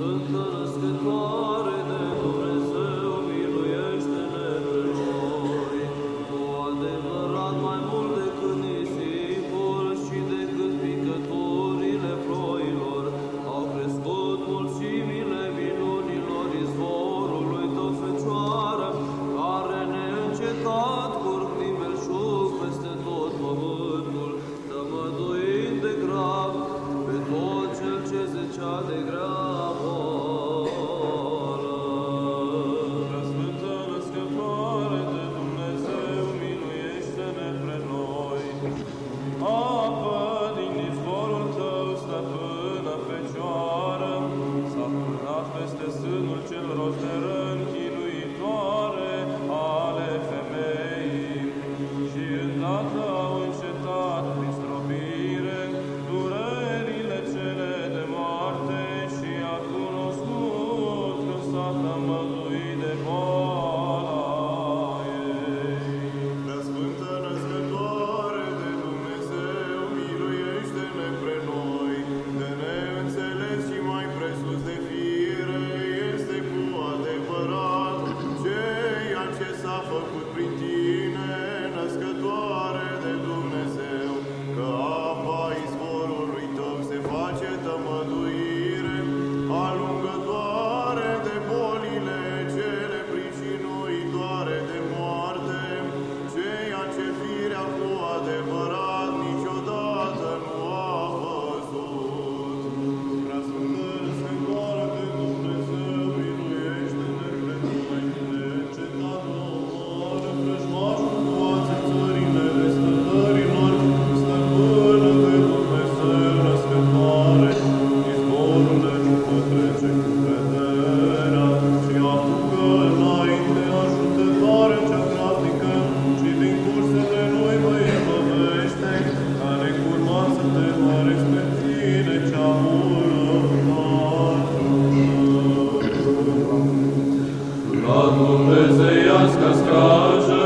Santo a dumnezeiască strajă,